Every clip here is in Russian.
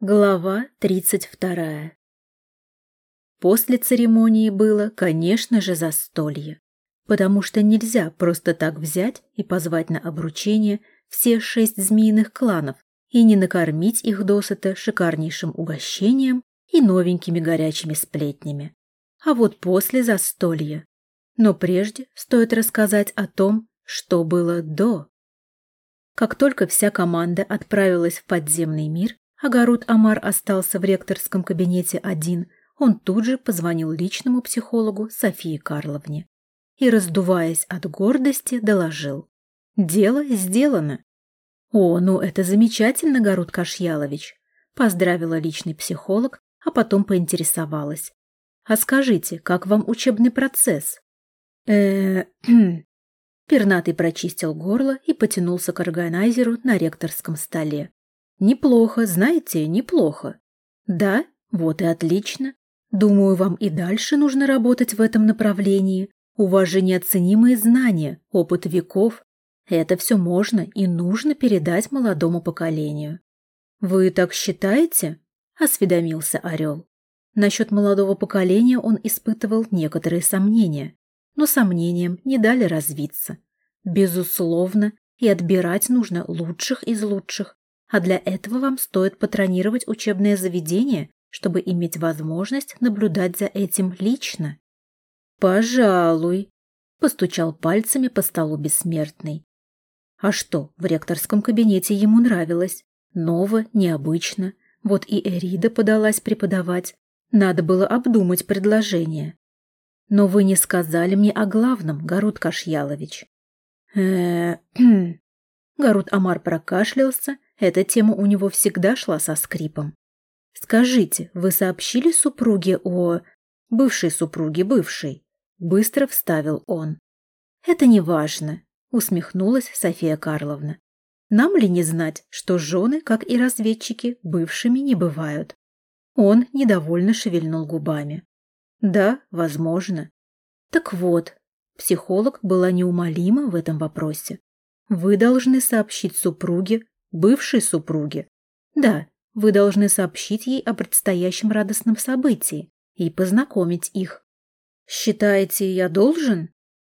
Глава тридцать вторая После церемонии было, конечно же, застолье, потому что нельзя просто так взять и позвать на обручение все шесть змеиных кланов и не накормить их досыта шикарнейшим угощением и новенькими горячими сплетнями. А вот после застолья. Но прежде стоит рассказать о том, что было до. Как только вся команда отправилась в подземный мир, Гарут Амар остался в ректорском кабинете один, он тут же позвонил личному психологу Софии Карловне и, раздуваясь от гордости, доложил. «Дело сделано». «О, ну это замечательно, Гарут Кашьялович», – поздравила личный психолог, а потом поинтересовалась. «А скажите, как вам учебный процесс?» э Пернатый прочистил горло и потянулся к органайзеру на ректорском столе. «Неплохо, знаете, неплохо». «Да? Вот и отлично. Думаю, вам и дальше нужно работать в этом направлении. У вас же неоценимые знания, опыт веков. Это все можно и нужно передать молодому поколению». «Вы так считаете?» – осведомился Орел. Насчет молодого поколения он испытывал некоторые сомнения, но сомнениям не дали развиться. Безусловно, и отбирать нужно лучших из лучших, а для этого вам стоит патронировать учебное заведение, чтобы иметь возможность наблюдать за этим лично. «Пожалуй», – постучал пальцами по столу бессмертный. А что, в ректорском кабинете ему нравилось. Ново, необычно. Вот и Эрида подалась преподавать. Надо было обдумать предложение. Но вы не сказали мне о главном, Гарут Кашьялович. э Гарут Амар прокашлялся, эта тема у него всегда шла со скрипом. «Скажите, вы сообщили супруге о...» «Бывшей супруге бывшей?» Быстро вставил он. «Это не важно», — усмехнулась София Карловна. «Нам ли не знать, что жены, как и разведчики, бывшими не бывают?» Он недовольно шевельнул губами. Да, возможно. Так вот, психолог была неумолима в этом вопросе. Вы должны сообщить супруге, бывшей супруге. Да, вы должны сообщить ей о предстоящем радостном событии и познакомить их. Считаете, я должен?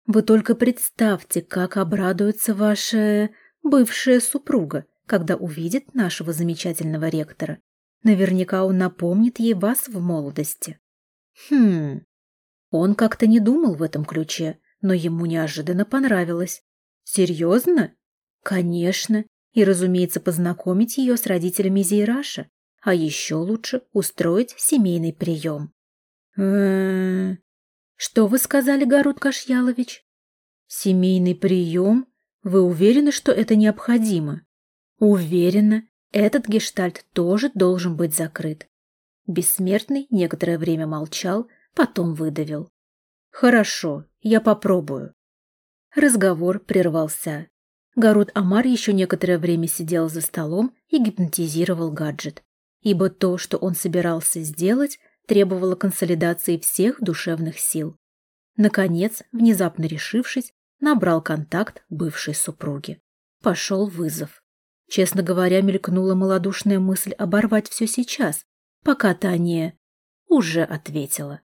Вы только представьте, как обрадуется ваша бывшая супруга, когда увидит нашего замечательного ректора. Наверняка он напомнит ей вас в молодости. Хм. Он как-то не думал в этом ключе, но ему неожиданно понравилось. Серьезно? Конечно. И, разумеется, познакомить ее с родителями Зейраша. А еще лучше устроить семейный прием. Что вы сказали, Гарут Кашьялович? Семейный прием? Вы уверены, что это необходимо? Уверена. Этот гештальт тоже должен быть закрыт. Бессмертный некоторое время молчал, потом выдавил. «Хорошо, я попробую». Разговор прервался. Гарут Амар еще некоторое время сидел за столом и гипнотизировал гаджет, ибо то, что он собирался сделать, требовало консолидации всех душевных сил. Наконец, внезапно решившись, набрал контакт бывшей супруги. Пошел вызов. Честно говоря, мелькнула малодушная мысль оборвать все сейчас, пока та не... Уже ответила.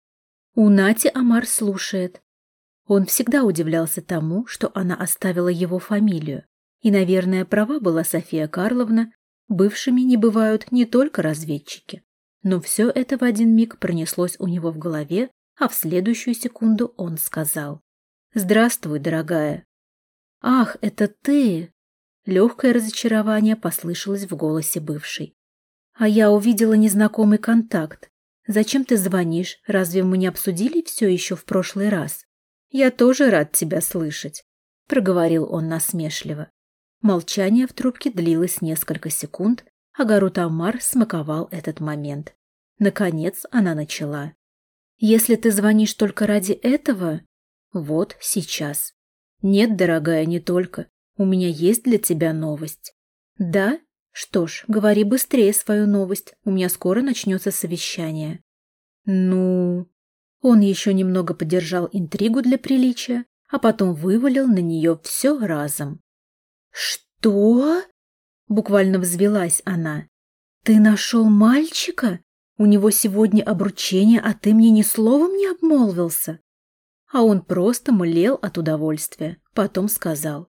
У Нати Амар слушает. Он всегда удивлялся тому, что она оставила его фамилию. И, наверное, права была София Карловна, бывшими не бывают не только разведчики. Но все это в один миг пронеслось у него в голове, а в следующую секунду он сказал. «Здравствуй, дорогая». «Ах, это ты!» Легкое разочарование послышалось в голосе бывшей. А я увидела незнакомый контакт. Зачем ты звонишь? Разве мы не обсудили все еще в прошлый раз? Я тоже рад тебя слышать, проговорил он насмешливо. Молчание в трубке длилось несколько секунд, а Гарут Амар смаковал этот момент. Наконец она начала. «Если ты звонишь только ради этого...» «Вот сейчас». «Нет, дорогая, не только. У меня есть для тебя новость». «Да? Что ж, говори быстрее свою новость, у меня скоро начнется совещание. Ну... Он еще немного подержал интригу для приличия, а потом вывалил на нее все разом. «Что?» — буквально взвелась она. Ты нашел мальчика? У него сегодня обручение, а ты мне ни словом не обмолвился. А он просто млел от удовольствия. Потом сказал.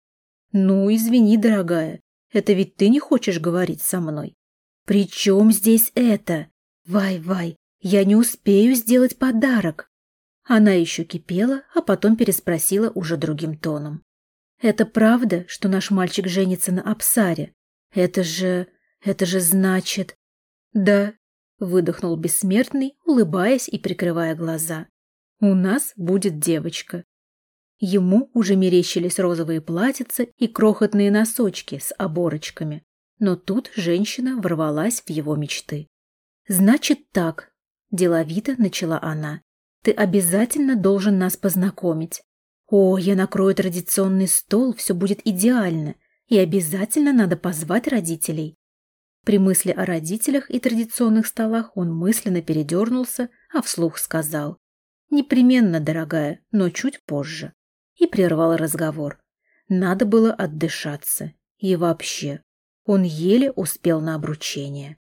Ну, извини, дорогая, это ведь ты не хочешь говорить со мной. При чем здесь это? Вай-вай, я не успею сделать подарок. Она еще кипела, а потом переспросила уже другим тоном. Это правда, что наш мальчик женится на Апсаре? Это же... это же значит... Да, выдохнул бессмертный, улыбаясь и прикрывая глаза. У нас будет девочка. Ему уже мерещились розовые платьица и крохотные носочки с оборочками. Но тут женщина ворвалась в его мечты. «Значит так», – деловито начала она. «Ты обязательно должен нас познакомить. О, я накрою традиционный стол, все будет идеально. И обязательно надо позвать родителей». При мысли о родителях и традиционных столах он мысленно передернулся, а вслух сказал. «Непременно, дорогая, но чуть позже» и прервал разговор. Надо было отдышаться. И вообще, он еле успел на обручение.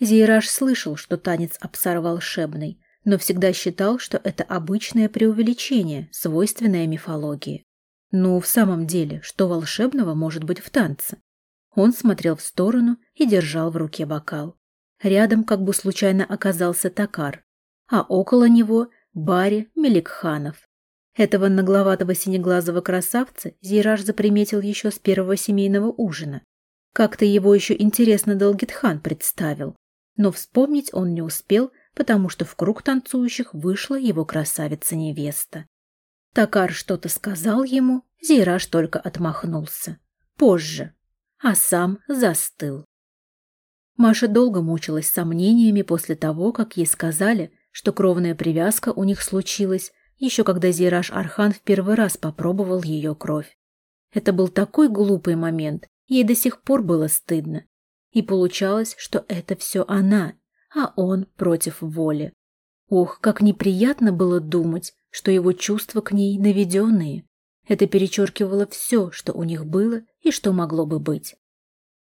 Зейраж слышал, что танец Апсар волшебный, но всегда считал, что это обычное преувеличение, свойственное мифологии. Ну, в самом деле, что волшебного может быть в танце? Он смотрел в сторону и держал в руке бокал. Рядом как бы случайно оказался Такар, а около него Барри Меликханов. Этого нагловатого синеглазого красавца Зираж заприметил еще с первого семейного ужина. Как-то его еще интересно Долгитхан представил. Но вспомнить он не успел, потому что в круг танцующих вышла его красавица-невеста. Такар что-то сказал ему, Зираж только отмахнулся. Позже. А сам застыл. Маша долго мучилась сомнениями после того, как ей сказали, что кровная привязка у них случилась еще когда Зираж Архан в первый раз попробовал ее кровь. Это был такой глупый момент, ей до сих пор было стыдно. И получалось, что это все она, а он против воли. Ох, как неприятно было думать, что его чувства к ней наведенные. Это перечеркивало все, что у них было и что могло бы быть.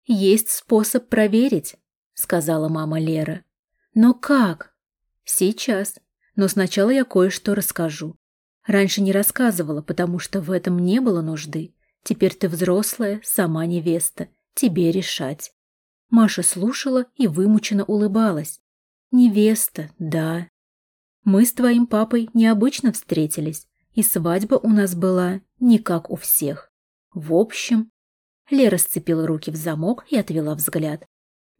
«Есть способ проверить», — сказала мама Лера. «Но как?» «Сейчас», но сначала я кое-что расскажу. Раньше не рассказывала, потому что в этом не было нужды. Теперь ты взрослая, сама невеста. Тебе решать. Маша слушала и вымученно улыбалась. Невеста, да. Мы с твоим папой необычно встретились, и свадьба у нас была не как у всех. В общем... Лера сцепила руки в замок и отвела взгляд.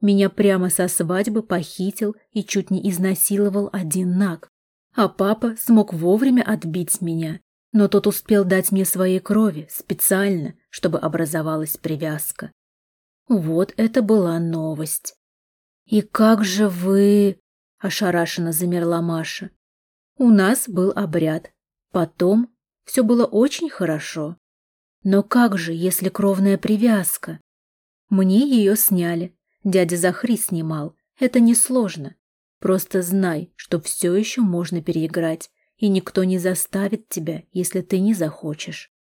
Меня прямо со свадьбы похитил и чуть не изнасиловал один наг. А папа смог вовремя отбить меня, но тот успел дать мне своей крови специально, чтобы образовалась привязка. Вот это была новость. «И как же вы...» – ошарашенно замерла Маша. «У нас был обряд. Потом все было очень хорошо. Но как же, если кровная привязка? Мне ее сняли. Дядя Захри снимал. Это несложно. Просто знай, что все еще можно переиграть, и никто не заставит тебя, если ты не захочешь.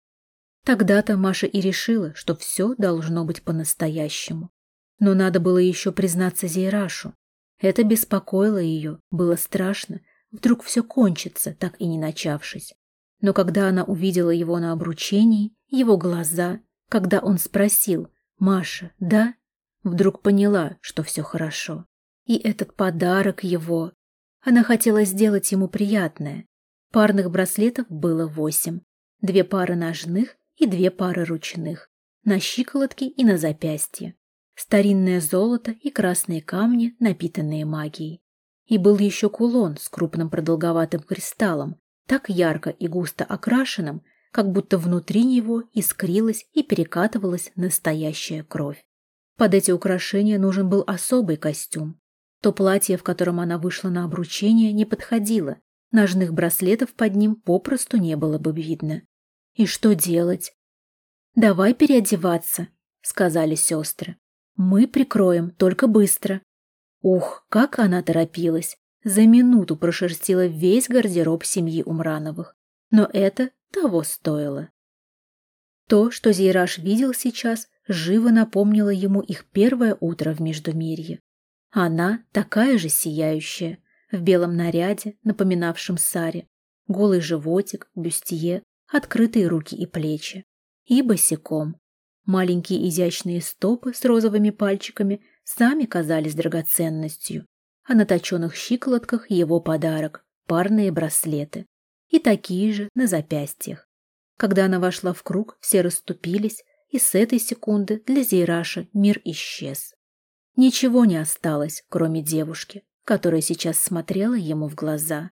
Тогда-то Маша и решила, что все должно быть по-настоящему. Но надо было еще признаться Зейрашу. Это беспокоило ее, было страшно. Вдруг все кончится, так и не начавшись. Но когда она увидела его на обручении, его глаза, когда он спросил «Маша, да?», вдруг поняла, что все хорошо. И этот подарок его. Она хотела сделать ему приятное. Парных браслетов было восемь. Две пары ножных и две пары ручных. На щиколотке и на запястье. Старинное золото и красные камни, напитанные магией. И был еще кулон с крупным продолговатым кристаллом, так ярко и густо окрашенным, как будто внутри него искрилась и перекатывалась настоящая кровь. Под эти украшения нужен был особый костюм, то платье, в котором она вышла на обручение, не подходило. Ножных браслетов под ним попросту не было бы видно. И что делать? «Давай переодеваться», — сказали сестры. «Мы прикроем, только быстро». Ух, как она торопилась! За минуту прошерстила весь гардероб семьи Умрановых. Но это того стоило. То, что Зейраж видел сейчас, живо напомнила ему их первое утро в Междумирье. Она такая же сияющая, в белом наряде, напоминавшем саре, голый животик, бюстье, открытые руки и плечи. И босиком. Маленькие изящные стопы с розовыми пальчиками сами казались драгоценностью, а на точенных щиколотках его подарок – парные браслеты. И такие же на запястьях. Когда она вошла в круг, все расступились, и с этой секунды для Зейраша мир исчез. Ничего не осталось, кроме девушки, которая сейчас смотрела ему в глаза.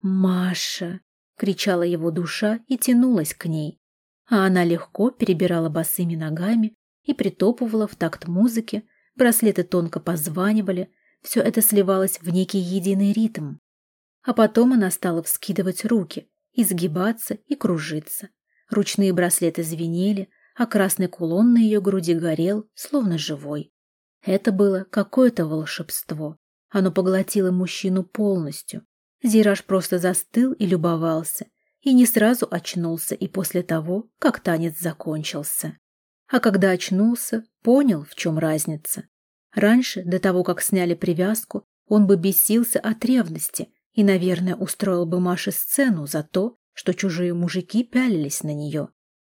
«Маша!» — кричала его душа и тянулась к ней, а она легко перебирала босыми ногами и притопывала в такт музыки, браслеты тонко позванивали, все это сливалось в некий единый ритм. А потом она стала вскидывать руки, изгибаться и кружиться. Ручные браслеты звенели, а красный кулон на ее груди горел, словно живой. Это было какое-то волшебство. Оно поглотило мужчину полностью. Зираж просто застыл и любовался, и не сразу очнулся и после того, как танец закончился. А когда очнулся, понял, в чем разница. Раньше, до того, как сняли привязку, он бы бесился от ревности и, наверное, устроил бы Маше сцену за то, что чужие мужики пялились на нее.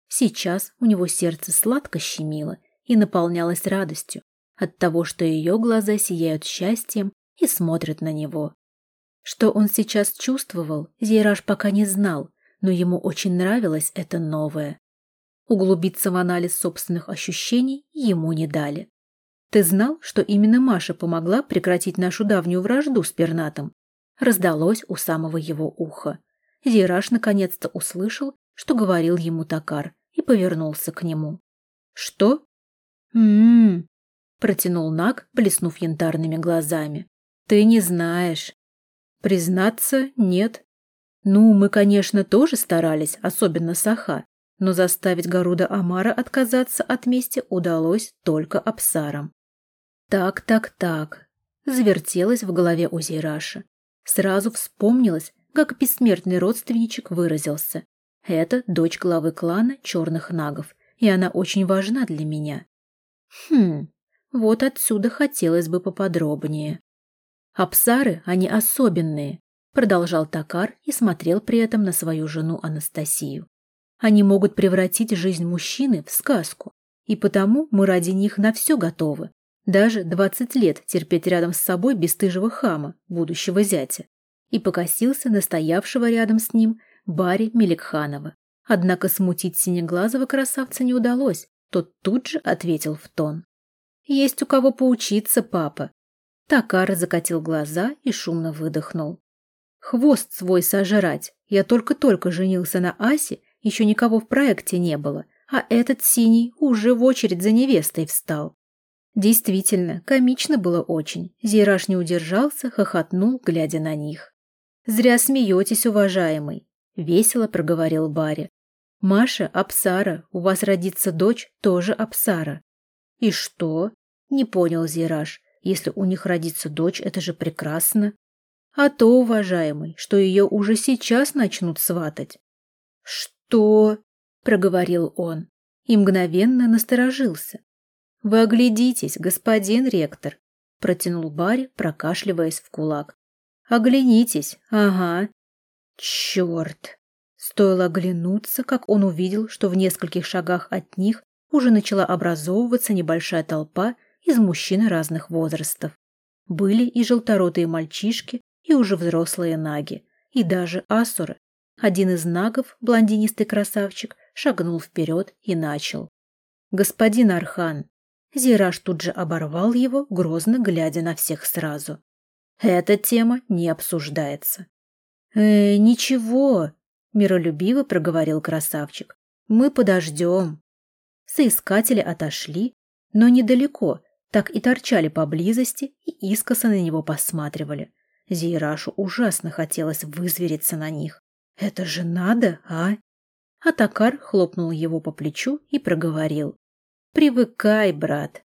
Сейчас у него сердце сладко щемило и наполнялось радостью от того, что ее глаза сияют счастьем и смотрят на него. Что он сейчас чувствовал, Зейраж пока не знал, но ему очень нравилось это новое. Углубиться в анализ собственных ощущений ему не дали. «Ты знал, что именно Маша помогла прекратить нашу давнюю вражду с пернатом?» Раздалось у самого его уха. Зираж наконец-то услышал, что говорил ему Токар, и повернулся к нему. «Что?» «М-м-м», протянул Наг, блеснув янтарными глазами. «Ты не знаешь». «Признаться, нет», ну, мы, конечно, тоже старались, особенно Саха, но заставить Гаруда Амара отказаться от мести удалось только Апсарам. Так, так, так. Завертелось в голове у Зейраша. Сразу вспомнилось, как бессмертный родственничек выразился. Это дочь главы клана черных нагов, и она очень важна для меня. Хм, вот отсюда хотелось бы поподробнее. Апсары, они особенные, продолжал Токар и смотрел при этом на свою жену Анастасию. Они могут превратить жизнь мужчины в сказку, и потому мы ради них на все готовы. Даже двадцать лет терпеть рядом с собой бесстыжего хама, будущего зятя. И покосился настоявшего рядом с ним Барри Меликханова. Однако смутить синеглазого красавца не удалось, тот тут же ответил в тон. «Есть у кого поучиться, папа». Такар закатил глаза и шумно выдохнул. Хвост свой сожрать. Я только-только женился на Асе, еще никого в проекте не было, а этот синий уже в очередь за невестой встал. Действительно, комично было очень. Зираж не удержался, хохотнул, глядя на них. «Зря смеетесь, уважаемый», — весело проговорил Барри. «Маша, Апсара, у вас родится дочь, тоже Апсара». «И что?» — не понял Зираж. «Если у них родится дочь, это же прекрасно». А то, уважаемый, что ее уже сейчас начнут сватать. Что? проговорил он и мгновенно насторожился. Вы оглядитесь, господин ректор, протянул Барри, прокашливаясь в кулак. Оглянитесь, ага. Черт! Стоило оглянуться, как он увидел, что в нескольких шагах от них уже начала образовываться небольшая толпа из мужчин разных возрастов. Были и желторотые мальчишки, и уже взрослые наги, и даже асуры. Один из нагов, блондинистый красавчик, шагнул вперед и начал. «Господин Архан!» Зираж тут же оборвал его, грозно глядя на всех сразу. «Эта тема не обсуждается». «Э, ничего», — миролюбиво проговорил красавчик. «Мы подождем». Соискатели отошли, но недалеко, так и торчали поблизости и искоса на него посматривали. Зейрашу ужасно хотелось вызвериться на них. Это же надо, а? Атакар хлопнул его по плечу и проговорил. «Привыкай, брат,